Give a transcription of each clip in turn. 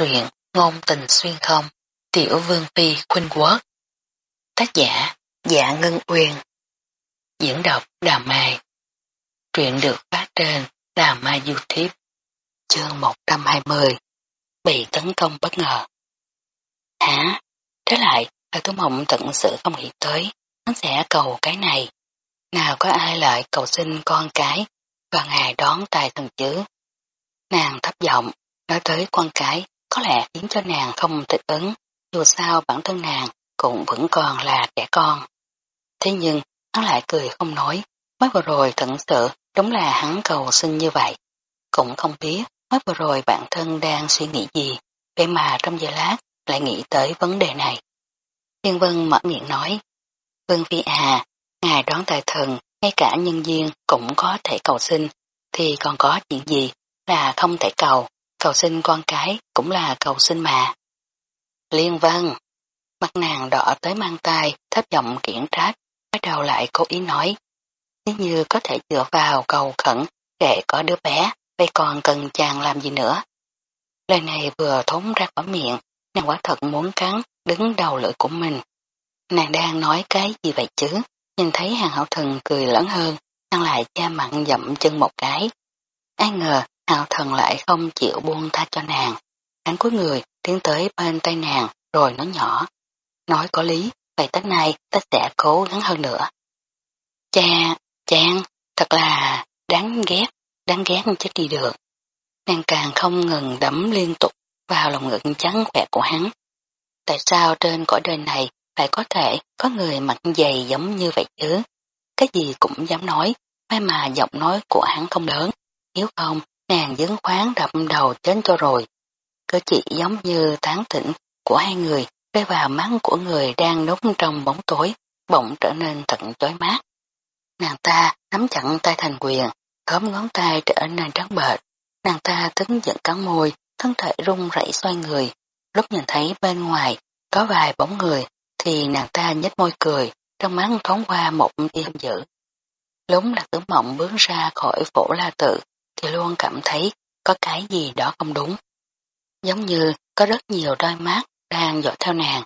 truyện Ngôn tình xuyên không, Tiểu Vương Phi Khuynh Quốc. Tác giả Dạ Ngân Uyên. Diễn đọc Đà Mai. Truyện được phát trên Đà Mai Youtube. Chương 120. Bị tấn công bất ngờ. Hả? Trái lại, là tôi Mộng tận sự không nghĩ tới, hắn sẽ cầu cái này. Nào có ai lại cầu xin con cái và ngài đón tài thần chứ? Nàng thấp giọng, nói tới con cái có lẽ khiến cho nàng không thích ứng, dù sao bản thân nàng cũng vẫn còn là trẻ con. Thế nhưng, hắn lại cười không nói, mới vừa rồi thật sự đúng là hắn cầu xin như vậy. Cũng không biết mới vừa rồi bản thân đang suy nghĩ gì, vậy mà trong giờ lát lại nghĩ tới vấn đề này. Thiên Vân mở miệng nói, Vương Phi à, ngài đón tài thần, ngay cả nhân viên cũng có thể cầu xin, thì còn có chuyện gì là không thể cầu, cầu xin con cái cũng là cầu xin mà. Liên văn, mặt nàng đỏ tới mang tay, thấp giọng kiển trách, bắt đầu lại cố ý nói. Nếu như có thể dựa vào cầu khẩn kệ có đứa bé, vậy còn cần chàng làm gì nữa? Lời này vừa thốn ra khỏi miệng, nàng quả thật muốn cắn, đứng đầu lưỡi của mình. Nàng đang nói cái gì vậy chứ? Nhìn thấy hàng hậu thần cười lớn hơn, nàng lại cha mặn dậm chân một cái. Ai ngờ Hạo thần lại không chịu buông tha cho nàng. Hắn cuối người tiến tới bên tay nàng rồi nói nhỏ. Nói có lý, vậy tới nay ta sẽ cố gắng hơn nữa. Cha, chàng, thật là đáng ghét, đáng ghét chết đi được. Nàng càng không ngừng đấm liên tục vào lòng ngực trắng khỏe của hắn. Tại sao trên cõi đời này lại có thể có người mặt dày giống như vậy chứ? Cái gì cũng dám nói, may mà giọng nói của hắn không lớn, nếu không Nàng dấn khoáng đập đầu chết cho rồi. Cơ chỉ giống như tán tỉnh của hai người rơi vào mắt của người đang núp trong bóng tối, bỗng trở nên tận chói mát. Nàng ta nắm chặn tay thành quyền, khóm ngón tay trở nên trắng bệch. Nàng ta tức giận cắn môi, thân thể rung rẩy xoay người. Lúc nhìn thấy bên ngoài có vài bóng người thì nàng ta nhếch môi cười, trong mắt thoáng qua một tia dữ. Lúng là tử mộng bước ra khỏi phổ la tự, thì luôn cảm thấy có cái gì đó không đúng. Giống như có rất nhiều đôi mắt đang dõi theo nàng.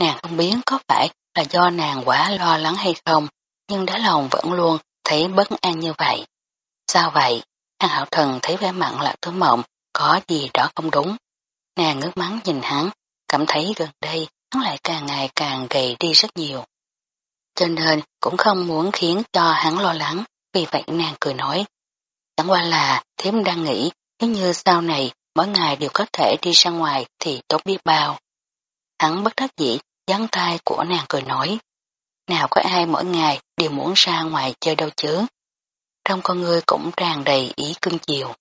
Nàng không biết có phải là do nàng quá lo lắng hay không, nhưng đá lòng vẫn luôn thấy bất an như vậy. Sao vậy? Hàng hạo thần thấy vẻ mặn là tứ mộng, có gì đó không đúng. Nàng ngước mắng nhìn hắn, cảm thấy gần đây hắn lại càng ngày càng gầy đi rất nhiều. Cho nên cũng không muốn khiến cho hắn lo lắng, vì vậy nàng cười nói, Chẳng qua là thiếm đang nghĩ nếu như sau này mỗi ngày đều có thể đi ra ngoài thì tốt biết bao. Hắn bất đắc dĩ gián tay của nàng cười nói. Nào có ai mỗi ngày đều muốn ra ngoài chơi đâu chứ. Trong con người cũng tràn đầy ý cưng chiều.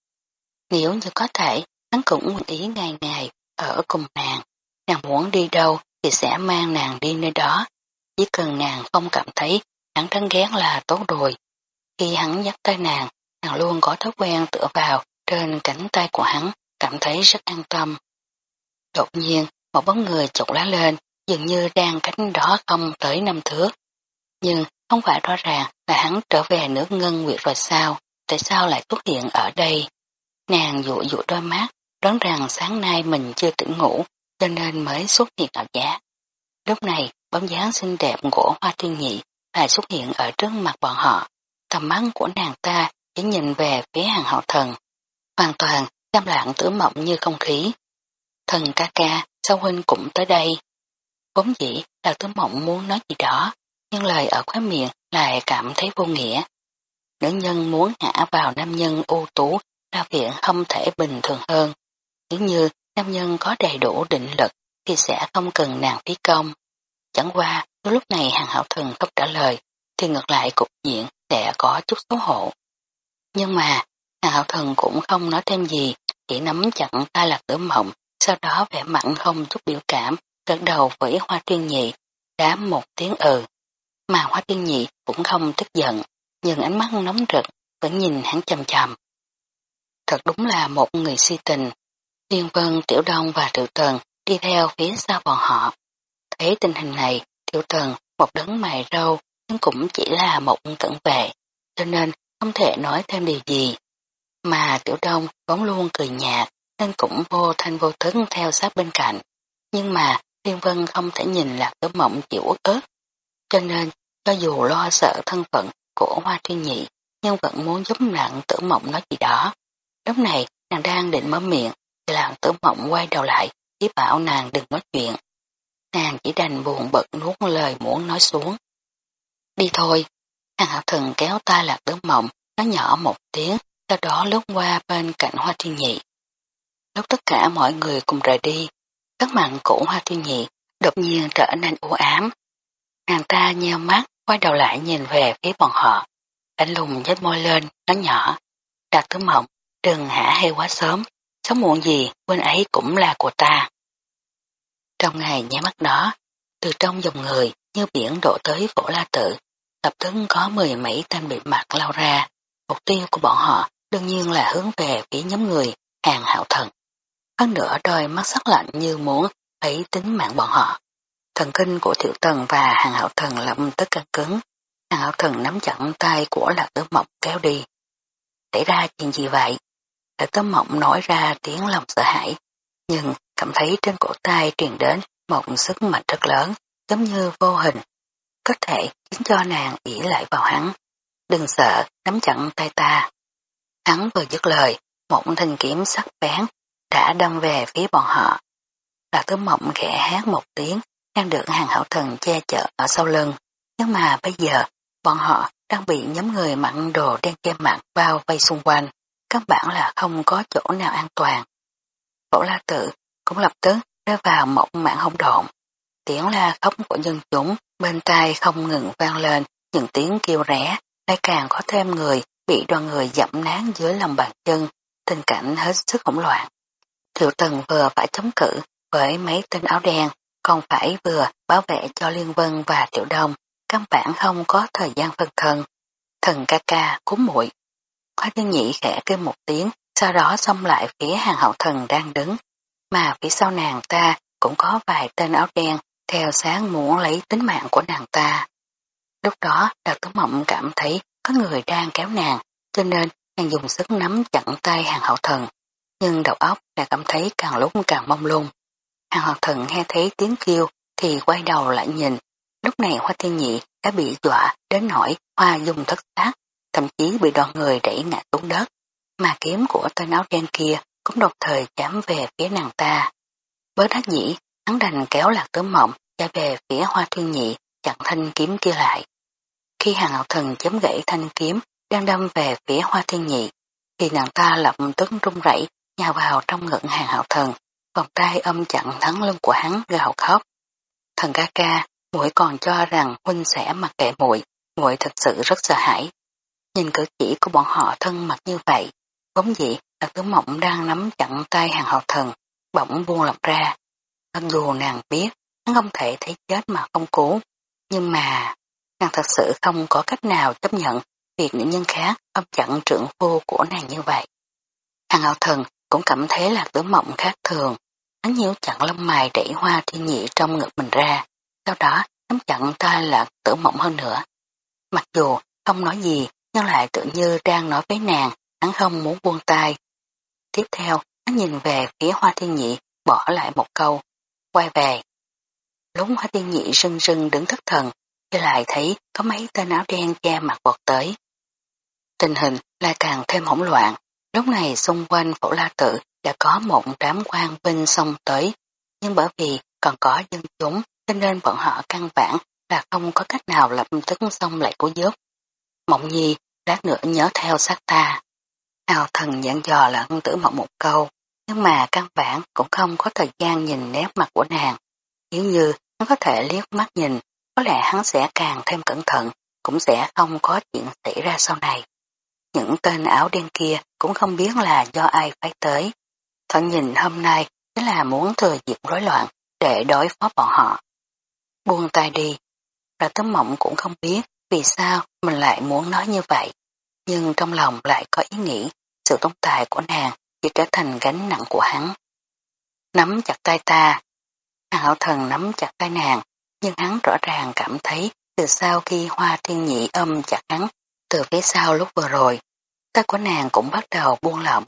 Nếu như có thể, hắn cũng nguyện ý ngày ngày ở cùng nàng. Nàng muốn đi đâu thì sẽ mang nàng đi nơi đó. Chỉ cần nàng không cảm thấy hắn thân ghét là tốt rồi. Khi hắn dắt tay nàng, nàng luôn có thói quen tựa vào trên cánh tay của hắn, cảm thấy rất an tâm. Đột nhiên, một bóng người chụp lá lên, dường như đang cánh đó không tới năm thước. Nhưng không phải rõ ràng là hắn trở về nước ngân nguyệt rồi sao, tại sao lại xuất hiện ở đây? Nàng dụ dụ đôi mắt, đoán rằng sáng nay mình chưa tỉnh ngủ, cho nên mới xuất hiện ở giá. Lúc này, bóng dáng xinh đẹp của hoa thiên nhị lại xuất hiện ở trước mặt bọn họ. Tầm mắt của nàng ta chỉ nhìn về phía hàng hậu thần, hoàn toàn cam lặng tử mộng như không khí. Thần ca ca, sao huynh cũng tới đây? Vốn dĩ là tử mộng muốn nói gì đó, nhưng lời ở khóe miệng lại cảm thấy vô nghĩa. Nữ nhân muốn ngã vào nam nhân ưu tú là viện không thể bình thường hơn. Nếu như nam nhân có đầy đủ định lực thì sẽ không cần nàng phí công. Chẳng qua, lúc này hàng hậu thần không trả lời, thì ngược lại cục diện sẽ có chút xấu hổ. Nhưng mà, hàng hậu thần cũng không nói thêm gì, chỉ nắm chặt tay lạc tử mộng, sau đó vẻ mặn không chút biểu cảm, gật đầu với hoa tiên nhị, đám một tiếng ừ. Mà hoa tiên nhị cũng không tức giận, nhưng ánh mắt nóng rực, vẫn nhìn hắn chầm chầm. Thật đúng là một người si tình. Liên Vân, Tiểu Đông và Tiểu Tần đi theo phía sau bọn họ. Thấy tình hình này, Tiểu Tần một đấng mày râu, nhưng cũng chỉ là một cận vệ, cho nên không thể nói thêm điều gì. Mà Tiểu Đông vốn luôn cười nhạt, nên cũng vô thanh vô thức theo sát bên cạnh. Nhưng mà Thiên Vân không thể nhìn lạc tử mộng chịu uất ức. Cho nên, cho dù lo sợ thân phận của Hoa Thiên Nhị, nhưng vẫn muốn giúp nặng tử mộng nói gì đó. Lúc này, nàng đang định mở miệng, thì làng tử mộng quay đầu lại, ý bảo nàng đừng nói chuyện. Nàng chỉ đành buồn bực nuốt lời muốn nói xuống. Đi thôi. Hàng học thần kéo tay lạc đứa mộng, nó nhỏ một tiếng, sau đó lướt qua bên cạnh Hoa Thiên Nhị. Lúc tất cả mọi người cùng rời đi, các mặn của Hoa Thiên Nhị đột nhiên trở nên u ám. Nàng ta nheo mắt, quay đầu lại nhìn về phía bọn họ. anh lùng nhếch môi lên, nói nhỏ. Đạt tứ mộng, đừng hả hay quá sớm, sớm muộn gì, bên ấy cũng là của ta. Trong ngày nháy mắt đó, từ trong dòng người như biển đổ tới vỗ la tự, tập tức có mười mấy tên bị mặt lao ra. Mục tiêu của bọn họ đương nhiên là hướng về phía nhóm người hàng hạo thần. Hơn nữa đôi mắt sắc lạnh như muốn lấy tính mạng bọn họ. Thần kinh của tiểu tần và hàng hạo thần lập tức căng cứng. Hàng hạo thần nắm chặn tay của lạc tử mộng kéo đi. Xảy ra chuyện gì vậy? Lạc tử mộng nói ra tiếng lòng sợ hãi. Nhưng cảm thấy trên cổ tay truyền đến một sức mạnh rất lớn, giống như vô hình. Có thể khiến cho nàng ỉ lại vào hắn. Đừng sợ, nắm chặn tay ta. Hắn vừa dứt lời, một thanh kiếm sắc bén đã đâm về phía bọn họ. Lạc tứ mộng khẽ hát một tiếng, đang được hàng hảo thần che chở ở sau lưng. Nhưng mà bây giờ, bọn họ đang bị nhóm người mặn đồ đen che mặt bao vây xung quanh. Các bản là không có chỗ nào an toàn. Phổ la tự cũng lập tức rơi vào một mạng hỗn độn. Tiếng la khóc của dân chúng bên tai không ngừng vang lên những tiếng kêu rẽ, lại càng có thêm người bị đoàn người dẫm nán dưới lòng bàn chân, tình cảnh hết sức hỗn loạn. Thiệu Tần vừa phải chống cự với mấy tên áo đen, còn phải vừa bảo vệ cho Liên Vân và Tiểu Đông, căn bản không có thời gian phân thân. Thần ca ca cúm muội Khoa tiên nhị khẽ kêu một tiếng, sau đó xông lại phía hàng hậu thần đang đứng, mà phía sau nàng ta cũng có vài tên áo đen theo sáng muốn lấy tính mạng của nàng ta. Lúc đó Đào Tố Mộng cảm thấy có người đang kéo nàng, cho nên nàng dùng sức nắm chặn tay hàng hậu thần, nhưng đầu óc lại cảm thấy càng lúc càng mông lung. Hàng hậu thần nghe thấy tiếng kêu thì quay đầu lại nhìn, lúc này Hoa Thiên Nhị đã bị dọa đến nỗi Hoa dùng thất xác, thậm chí bị đoàn người đẩy ngã xuống đất, mà kiếm của tên áo đen kia cũng đồng thời chám về phía nàng ta. Bớt đắc dĩ, hắn đành kéo lạc tướng mộng ra về phía Hoa Thiên Nhị chặn thanh kiếm kia lại. Khi hàng hậu thần chém gãy thanh kiếm đang đâm về phía Hoa Thiên Nhị, thì nàng ta lập tức rung rẩy nhào vào trong ngực hàng hậu thần, vòng tay ôm chặn thắng lưng của hắn gào khóc. Thần ca ca, muội còn cho rằng huynh sẽ mặc kệ muội, muội thật sự rất sợ hãi. Nhìn cử chỉ của bọn họ thân mật như vậy, vốn dĩ là tướng mộng đang nắm chặn tay hàng hậu thần, bỗng buông lọc ra. Mặc dù nàng biết, hắn không thể thấy chết mà không cứu, nhưng mà nàng thật sự không có cách nào chấp nhận việc những nhân khác ôm chặn trưởng phu của nàng như vậy. Hàng hậu thần cũng cảm thấy là tử mộng khác thường. Hắn nhíu chặn lông mày đẩy hoa thiên nhị trong ngực mình ra, sau đó nắm chặn tay là tử mộng hơn nữa. Mặc dù không nói gì, nhưng lại tự như đang nói với nàng, hắn không muốn buông tay. Tiếp theo, hắn nhìn về phía hoa thiên nhị, bỏ lại một câu, quay về. Lúc hoa tiên nhị rưng rưng đứng thất thần, khi lại thấy có mấy tên áo đen che mặt vọt tới. Tình hình lại càng thêm hỗn loạn, Lúc này xung quanh phổ la tự đã có một đám quan binh xông tới, nhưng bởi vì còn có dân chúng cho nên bọn họ căn bản là không có cách nào lập tức xông lại cứu giúp. Mộng nhi lát nữa nhớ theo sát ta. Hào thần nhận dò lẫn tử mộng một câu, nhưng mà căn bản cũng không có thời gian nhìn nét mặt của nàng. Nếu như hắn có thể liếc mắt nhìn, có lẽ hắn sẽ càng thêm cẩn thận, cũng sẽ không có chuyện xảy ra sau này. Những tên áo đen kia cũng không biết là do ai phải tới. Thận nhìn hôm nay chính là muốn thừa dịp rối loạn để đối phó bọn họ. Buông tay đi. là tấm mộng cũng không biết vì sao mình lại muốn nói như vậy. Nhưng trong lòng lại có ý nghĩ sự tồn tại của nàng chỉ trở thành gánh nặng của hắn. Nắm chặt tay ta. Hàng hậu thần nắm chặt tay nàng, nhưng hắn rõ ràng cảm thấy từ sau khi hoa thiên nhị ôm chặt hắn từ phía sau lúc vừa rồi, tay của nàng cũng bắt đầu buông lỏng.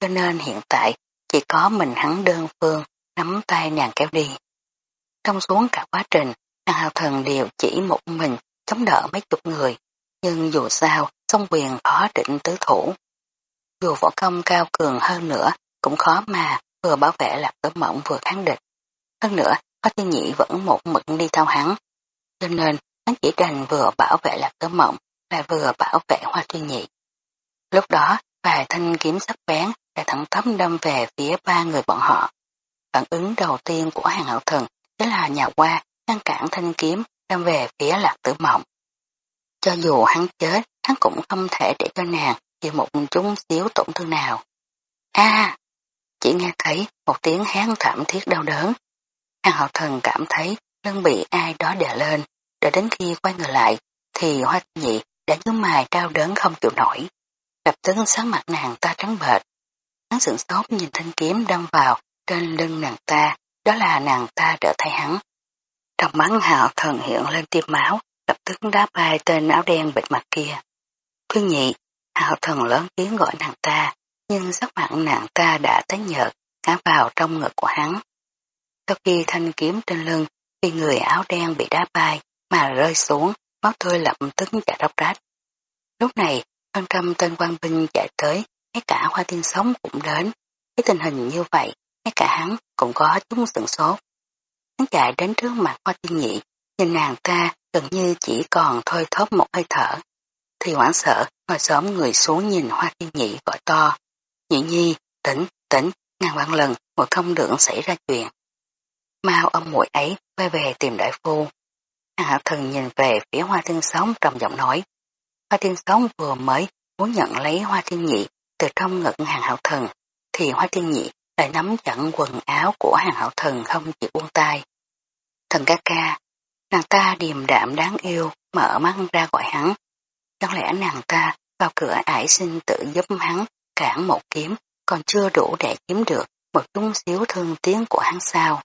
Cho nên hiện tại chỉ có mình hắn đơn phương nắm tay nàng kéo đi. Trong xuống cả quá trình, hàng hào thần đều chỉ một mình chống đỡ mấy chục người, nhưng dù sao, song quyền khó định tứ thủ. Dù võ công cao cường hơn nữa, cũng khó mà vừa bảo vệ lạc tử mộng vừa kháng địch. Hơn nữa, có thiên nhị vẫn một mực đi theo hắn, cho nên hắn chỉ đành vừa bảo vệ lạc tử mộng, lại vừa bảo vệ hoa thiên nhị. Lúc đó, vài thanh kiếm sắc bén đã thẳng tắp đâm về phía ba người bọn họ. Phản ứng đầu tiên của hàng hậu thần chính là nhà qua ngăn cản thanh kiếm đâm về phía lạc tử mộng. Cho dù hắn chết, hắn cũng không thể để cho nàng chịu một chút xíu tổn thương nào. A, chỉ nghe thấy một tiếng hán thảm thiết đau đớn. Hàng hậu thần cảm thấy lưng bị ai đó đè lên, đợi đến khi quay người lại, thì hoa nhị đã nhớ mài đau đớn không chịu nổi. Lập tức sáng mặt nàng ta trắng bệch. Hắn sửng sốt nhìn thanh kiếm đâm vào trên lưng nàng ta, đó là nàng ta đỡ thay hắn. Trong mắt hạo thần hiện lên tiêm máu, lập tức đá bay tên áo đen bịt mặt kia. Thứ nhị, hạo thần lớn tiếng gọi nàng ta, nhưng sắc mặt nàng ta đã tái nhợt, ngã vào trong ngực của hắn. Sau khi thanh kiếm trên lưng, khi người áo đen bị đá bay mà rơi xuống, máu tươi lập tức chảy róc rách. Lúc này, hơn trăm tên quan binh chạy tới, ngay cả hoa tiên sống cũng đến. Cái tình hình như vậy, ngay cả hắn cũng có chút sửng sốt. Hắn chạy đến trước mặt hoa tiên nhị, nhìn nàng ta gần như chỉ còn thôi thóp một hơi thở. Thì hoảng sợ, ngồi xóm người xuống nhìn hoa thiên nhị gọi to. Nhị nhi, tỉnh, tỉnh, ngàn vạn lần, một thông đường xảy ra chuyện. Mau ông muội ấy quay về tìm đại phu. Hàng hạ thần nhìn về phía hoa thiên sống trầm giọng nói. Hoa thiên sống vừa mới muốn nhận lấy hoa thiên nhị từ trong ngực hàng hạo thần, thì hoa thiên nhị lại nắm chặn quần áo của hàng hạo thần không chịu buông tay. Thần ca ca, nàng ta điềm đạm đáng yêu, mở mắt ra gọi hắn. Chẳng lẽ nàng ta vào cửa ải xin tự giúp hắn cản một kiếm, còn chưa đủ để kiếm được một chút xíu thương tiếng của hắn sao?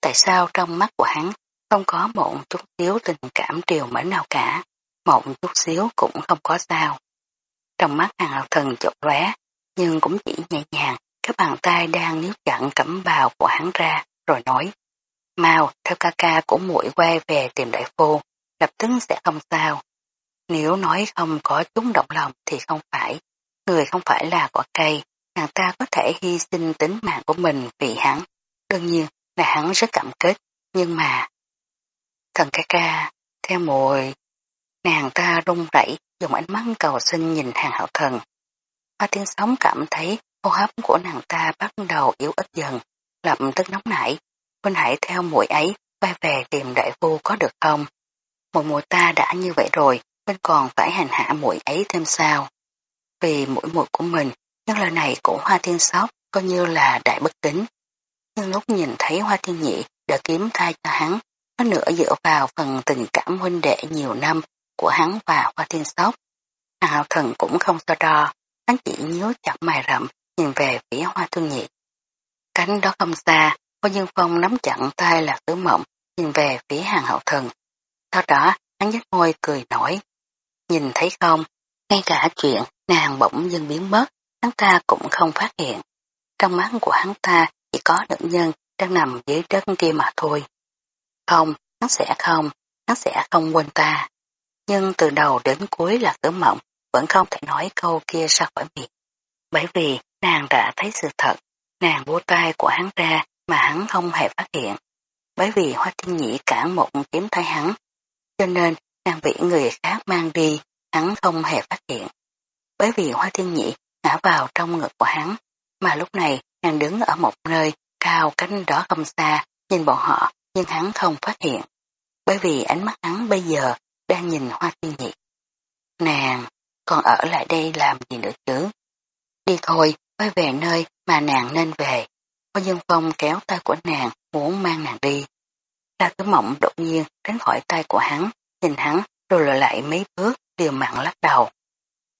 Tại sao trong mắt của hắn không có một chút xíu tình cảm triều mến nào cả, một chút xíu cũng không có sao? Trong mắt hàng hạo thần chột lóe, nhưng cũng chỉ nhẹ nhàng, các bàn tay đang níu chặn cẩm bào của hắn ra, rồi nói. Mau, theo ca ca của muội quay về tìm đại phu, lập tức sẽ không sao. Nếu nói không có chúng động lòng thì không phải. Người không phải là quả cây, nàng ta có thể hy sinh tính mạng của mình vì hắn. Đương nhiên là hắn rất cảm kích, nhưng mà... Thần ca ca, theo mùi, nàng ta run rẩy dùng ánh mắt cầu xin nhìn hàng hậu thần. Hoa tiên sóng cảm thấy hô hấp của nàng ta bắt đầu yếu ớt dần, lập tức nóng nảy. Huynh hãy theo mũi ấy quay về tìm đại phu có được không? Một mùi ta đã như vậy rồi, bên còn phải hành hạ muội ấy thêm sao? Vì mũi mũi của mình, nhưng lời này của Hoa Thiên Sóc coi như là đại bất kính. Nhưng lúc nhìn thấy Hoa Thiên Nhị đã kiếm thai cho hắn, có nửa dựa vào phần tình cảm huynh đệ nhiều năm của hắn và Hoa Thiên Sóc. Hào thần cũng không so đo, hắn chỉ nhớ chặt mày rậm nhìn về phía Hoa Thiên Nhị. Cánh đó không xa, Hoa Dương Phong nắm chặn tay là tứ mộng, nhìn về phía hàng hậu thần. Sau đó, hắn nhếch môi cười nổi. Nhìn thấy không, ngay cả chuyện nàng bỗng dưng biến mất, hắn ta cũng không phát hiện. Trong mắt của hắn ta chỉ có nữ nhân đang nằm dưới đất kia mà thôi. Không, hắn sẽ không, hắn sẽ không quên ta. Nhưng từ đầu đến cuối là tử mộng vẫn không thể nói câu kia ra khỏi miệng. Bởi vì nàng đã thấy sự thật, nàng vô tay của hắn ra mà hắn không hề phát hiện. Bởi vì hoa thiên nhĩ cản một kiếm tay hắn, cho nên nàng bị người khác mang đi, hắn không hề phát hiện. Bởi vì hoa thiên nhị ngã vào trong ngực của hắn, mà lúc này nàng đứng ở một nơi cao cánh đó không xa, nhìn bọn họ, nhưng hắn không phát hiện. Bởi vì ánh mắt hắn bây giờ đang nhìn hoa thiên nhị. Nàng, còn ở lại đây làm gì nữa chứ? Đi thôi, quay về nơi mà nàng nên về. Hoa Dương Phong kéo tay của nàng, muốn mang nàng đi. ta Tử Mộng đột nhiên tránh khỏi tay của hắn, nhìn hắn rồi lùi lại mấy bước, điều mặn lắc đầu.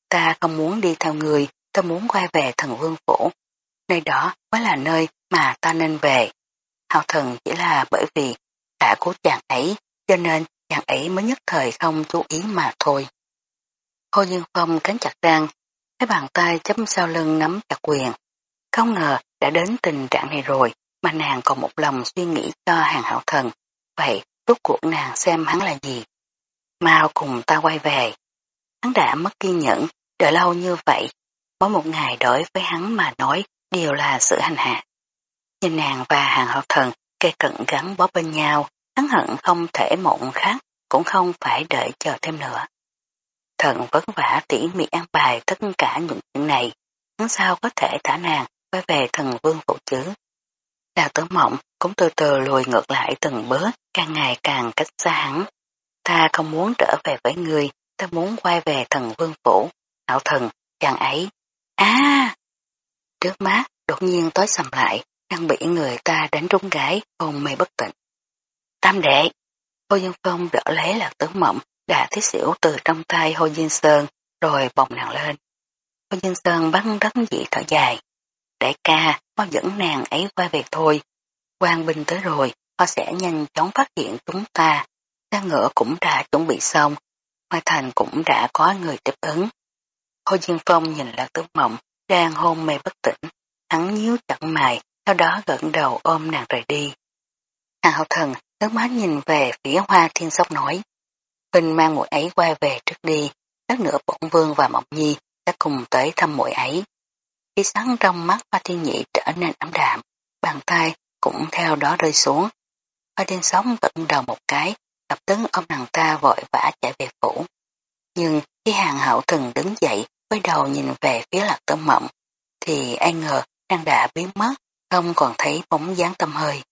Ta không muốn đi theo người, ta muốn quay về thần vương phủ. Nơi đó mới là nơi mà ta nên về. Hào thần chỉ là bởi vì đã cứu chàng ấy, cho nên chàng ấy mới nhất thời không chú ý mà thôi. Hồ Dương Phong cánh chặt răng, cái bàn tay chấm sau lưng nắm chặt quyền. Không ngờ đã đến tình trạng này rồi mà nàng còn một lòng suy nghĩ cho hàng hảo thần. Vậy, rốt cuộc nàng xem hắn là gì? Mau cùng ta quay về. Hắn đã mất kiên nhẫn, đợi lâu như vậy. Mỗi một ngày đối với hắn mà nói đều là sự hành hạ. Nhìn nàng và hàng hậu thần kê cận gắn bó bên nhau, hắn hận không thể mộng khác, cũng không phải đợi chờ thêm nữa. Thần vất vả tỉ mỉ an bài tất cả những chuyện này, hắn sao có thể thả nàng quay về thần vương phụ chứ. Đào tử mộng cũng từ từ lùi ngược lại từng bước, càng ngày càng cách xa hắn. Ta không muốn trở về với người, ta muốn quay về thần vương phủ, hảo thần, chàng ấy. À! Trước mắt, đột nhiên tối sầm lại, đang bị người ta đánh trúng gái, hồn mê bất tỉnh. Tam đệ! Hồ Dương Phong đỡ lấy lạc tướng mộng, đã thiết xỉu từ trong tay Hồ Diên Sơn, rồi bồng nàng lên. Hồ Diên Sơn bắn đấng dị thở dài. Đại ca, mau dẫn nàng ấy qua về thôi. Quang binh tới rồi, họ sẽ nhanh chóng phát hiện chúng ta. Xe ngựa cũng đã chuẩn bị xong, ngoài Thành cũng đã có người tiếp ứng. Hồ Diên Phong nhìn Lạc Tử Mộng đang hôn mê bất tỉnh, hắn nhíu chặt mày, sau đó gật đầu ôm nàng rời đi. Hàng hậu thần nước mắt nhìn về phía hoa thiên sóc nói. Huynh mang muội ấy qua về trước đi, lát nữa bổn vương và mộng nhi sẽ cùng tới thăm muội ấy. Khi sáng trong mắt hoa thiên nhị trở nên ấm đạm, bàn tay cũng theo đó rơi xuống. Hoa thiên sóc gật đầu một cái, lập tức ông nàng ta vội vã chạy về phủ. Nhưng khi hàng hậu thần đứng dậy với đầu nhìn về phía lạc tử mộng, thì ai ngờ đang đã biến mất, không còn thấy bóng dáng tâm hơi.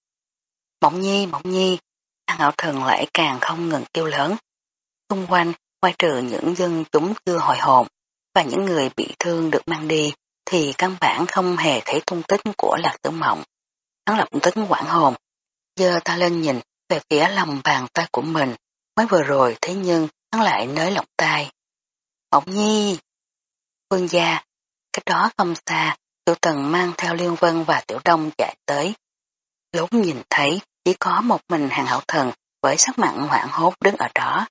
Mộng nhi, mộng nhi, hàng hậu thần lại càng không ngừng kêu lớn. Xung quanh, ngoài trừ những dân chúng chưa hồi hồn, và những người bị thương được mang đi, thì căn bản không hề thấy tung tích của lạc tử mộng. Hắn lập tức quảng hồn, giờ ta lên nhìn về phía lòng bàn tay của mình, mới vừa rồi thế nhưng hắn lại nới lỏng tay. Mộng nhi! Vương gia, cách đó không xa, tiểu tần mang theo Liên Vân và tiểu đông chạy tới. Lúc nhìn thấy chỉ có một mình hàng hậu thần với sắc mặn hoảng hốt đứng ở đó,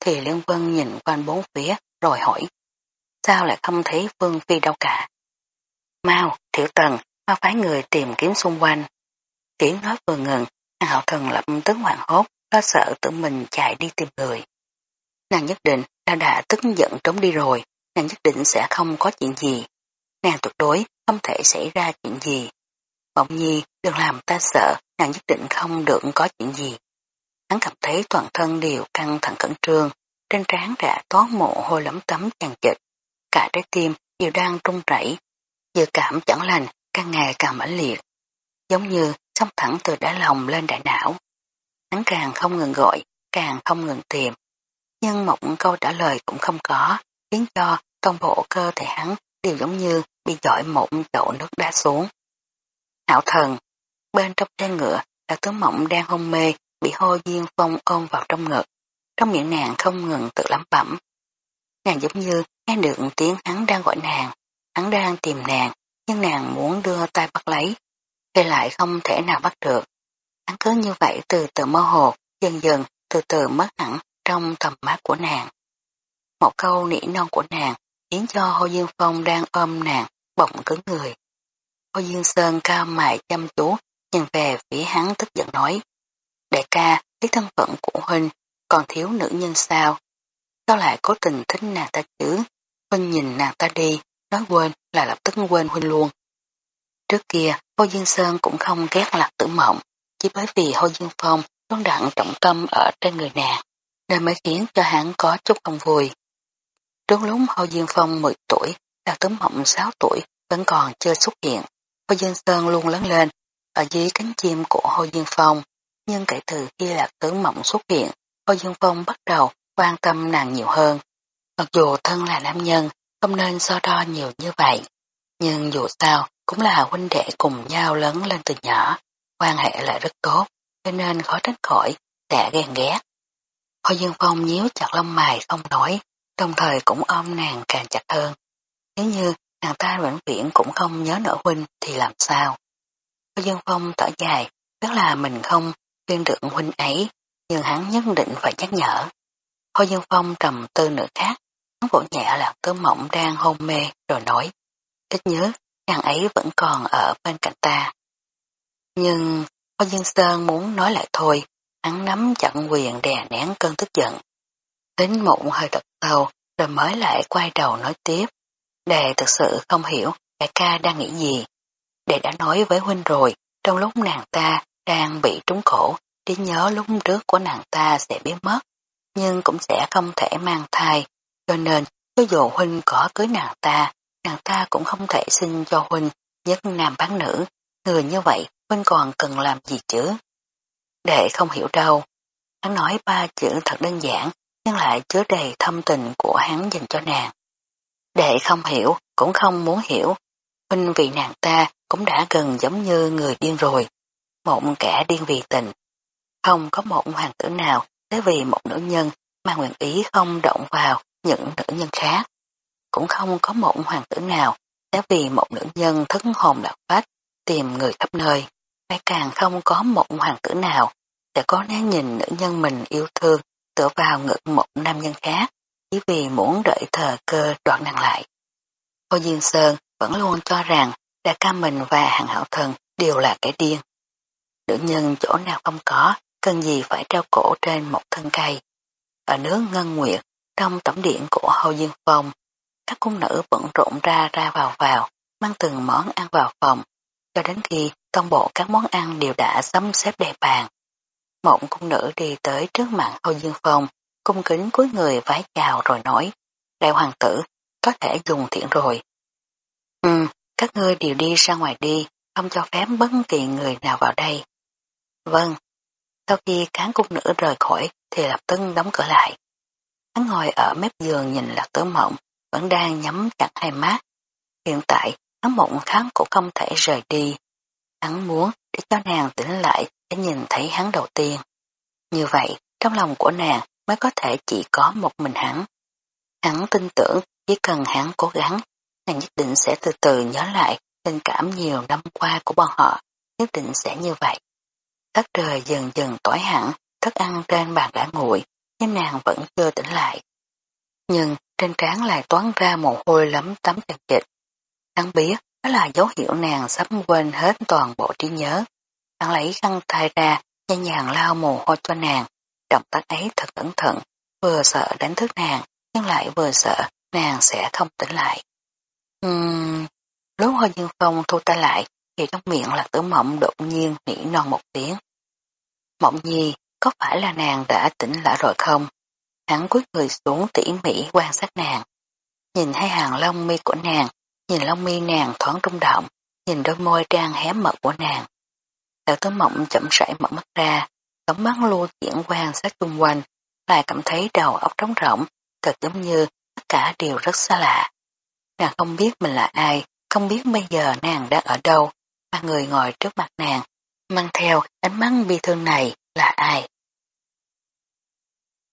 thì Liên Vân nhìn quanh bốn phía rồi hỏi, sao lại không thấy Vương Phi đâu cả? Mau, tiểu tần, mau phái người tìm kiếm xung quanh. Tiếng nói vừa ngừng, Hạo thần lập tức hoảng hốt, lo sợ tự mình chạy đi tìm người. Nàng nhất định đã đã tức giận trốn đi rồi, nàng nhất định sẽ không có chuyện gì. Nàng tuyệt đối không thể xảy ra chuyện gì. Bỗng nhi đừng làm ta sợ, nàng nhất định không được có chuyện gì. Hắn cảm thấy toàn thân đều căng thẳng cẩn trương, trên trán đã toát mồ hôi lấm tấm chằng chịch, cả trái tim đều đang trung rẩy, dự cảm chẳng lành càng ngày càng mãnh liệt, giống như xong thẳng từ đá lòng lên đại não. Hắn càng không ngừng gọi, càng không ngừng tìm, nhưng một câu trả lời cũng không có, khiến cho toàn bộ cơ thể hắn đều giống như bị dội một chậu nước đá xuống. Hảo thần, bên trong trên ngựa là tướng mộng đang hôn mê, bị hô diên phong ôm vào trong ngực. Trong miệng nàng không ngừng tự lắm bẩm. Nàng giống như nghe được tiếng hắn đang gọi nàng, hắn đang tìm nàng, nhưng nàng muốn đưa tay bắt lấy, thì lại không thể nào bắt được. Hắn cứ như vậy từ từ mơ hồ, dần dần từ từ mất hẳn trong tầm mắt của nàng. Một câu nỉ non của nàng khiến cho Hồ Dương Phong đang ôm nàng bỗng cứng người. Hồ Dương Sơn cao mại chăm chú nhìn về phía hắn tức giận nói Đại ca, lấy thân phận của Huynh còn thiếu nữ nhân sao? Sao lại cố tình thích nàng ta chứ? Huynh nhìn nàng ta đi, nói quên là lập tức quên Huynh luôn. Trước kia, Hồ Dương Sơn cũng không ghét lạc tử mộng, chỉ bởi vì Hồ Dương Phong luôn đặn trọng tâm ở trên người nàng nên mới khiến cho hắn có chút không vui. Đúng lúc Hồ Diên Phong 10 tuổi, lạc tử Mộng 6 tuổi vẫn còn chưa xuất hiện. Hồ Diên Sơn luôn lớn lên ở dưới cánh chim của Hồ Diên Phong, nhưng kể từ khi Lạc tử Mộng xuất hiện, Hồ Diên Phong bắt đầu quan tâm nàng nhiều hơn. Mặc dù thân là nam nhân, không nên so đo nhiều như vậy, nhưng dù sao cũng là huynh đệ cùng nhau lớn lên từ nhỏ, quan hệ lại rất tốt, cho nên khó tránh khỏi, sẽ ghen ghét. Hồ Dương Phong nhíu chặt lông mày không nói, đồng thời cũng ôm nàng càng chặt hơn. Nếu như nàng ta vĩnh viễn cũng không nhớ nở huynh thì làm sao? Hồ Dương Phong thở dài, rất là mình không khuyên được huynh ấy, nhưng hắn nhất định phải nhắc nhở. Hồ Dương Phong trầm tư nửa khác, hắn vỗ nhẹ là tơ mộng đang hôn mê rồi nói, ít nhớ, nàng ấy vẫn còn ở bên cạnh ta. Nhưng Hoa Dương Sơn muốn nói lại thôi, hắn nắm chặn quyền đè nén cơn tức giận. Tính một hơi thật sâu rồi mới lại quay đầu nói tiếp. Đệ thực sự không hiểu đại ca đang nghĩ gì. Đệ đã nói với huynh rồi, trong lúc nàng ta đang bị trúng khổ, trí nhớ lúc trước của nàng ta sẽ biến mất, nhưng cũng sẽ không thể mang thai, cho nên cho dù huynh có cưới nàng ta, nàng ta cũng không thể xin cho huynh, nhất nam bán nữ, người như vậy huynh còn cần làm gì chứ? Đệ không hiểu đâu. Hắn nói ba chữ thật đơn giản, nhưng lại chứa đầy thâm tình của hắn dành cho nàng. Đệ không hiểu, cũng không muốn hiểu. Huynh vì nàng ta cũng đã gần giống như người điên rồi. Một kẻ điên vì tình. Không có một hoàng tử nào tới vì một nữ nhân mà nguyện ý không động vào những nữ nhân khác. Cũng không có một hoàng tử nào đã vì một nữ nhân thất hồn lạc phách tìm người khắp nơi. Phải càng không có một hoàng tử nào sẽ có nén nhìn nữ nhân mình yêu thương tựa vào ngực một nam nhân khác chỉ vì muốn đợi thờ cơ đoạn nàng lại. Hồ Diên Sơn vẫn luôn cho rằng đại ca mình và hàng hảo thần đều là kẻ điên. Nữ nhân chỗ nào không có, cần gì phải treo cổ trên một thân cây. Ở nước Ngân Nguyệt, trong tổng điện của Hồ Diên Phong, các cung nữ vẫn rộn ra ra vào vào, mang từng món ăn vào phòng, cho đến khi toàn bộ các món ăn đều đã sắm xếp đầy bàn. Mộng cung nữ đi tới trước mặt Âu Dương Phong, cung kính cúi người vái chào rồi nói, đại hoàng tử, có thể dùng thiện rồi. Ừ, các ngươi đều đi ra ngoài đi, không cho phép bất kỳ người nào vào đây. Vâng, sau khi cán cung nữ rời khỏi thì lập tức đóng cửa lại. Hắn ngồi ở mép giường nhìn lạc tử mộng, vẫn đang nhắm chặt hai mắt. Hiện tại, hắn mộng kháng cũng không thể rời đi. Hắn muốn để cho nàng tỉnh lại để nhìn thấy hắn đầu tiên. Như vậy, trong lòng của nàng mới có thể chỉ có một mình hắn. Hắn tin tưởng chỉ cần hắn cố gắng, nàng nhất định sẽ từ từ nhớ lại tình cảm nhiều năm qua của bọn họ, nhất định sẽ như vậy. Tất trời dần dần tối hẳn, thức ăn trên bàn đã nguội, nhưng nàng vẫn chưa tỉnh lại. Nhưng trên trán lại toán ra mồ hôi lắm tấm chặt chịch. Hắn biết đó là dấu hiệu nàng sắp quên hết toàn bộ trí nhớ. Hắn lấy khăn tay ra, nhẹ nhàng lao mồ hôi cho nàng. Động tác ấy thật cẩn thận, vừa sợ đánh thức nàng, nhưng lại vừa sợ nàng sẽ không tỉnh lại. Uhm, lúc hơi dương phong thu tay lại, thì trong miệng là tử mộng đột nhiên nỉ non một tiếng. Mộng nhi, có phải là nàng đã tỉnh lại rồi không? Hắn cúi người xuống tỉ mỉ quan sát nàng. Nhìn hai hàng lông mi của nàng, nhìn lông mi nàng thoáng rung động, nhìn đôi môi trang hé mở của nàng. Đạo tứ mộng chậm rãi mở mắt ra, tống mắt lưu chuyển quan sát xung quanh, lại cảm thấy đầu óc trống rỗng, thật giống như tất cả đều rất xa lạ. Nàng không biết mình là ai, không biết bây giờ nàng đang ở đâu, mà người ngồi trước mặt nàng, mang theo ánh mắt bi thương này là ai.